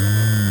Mm.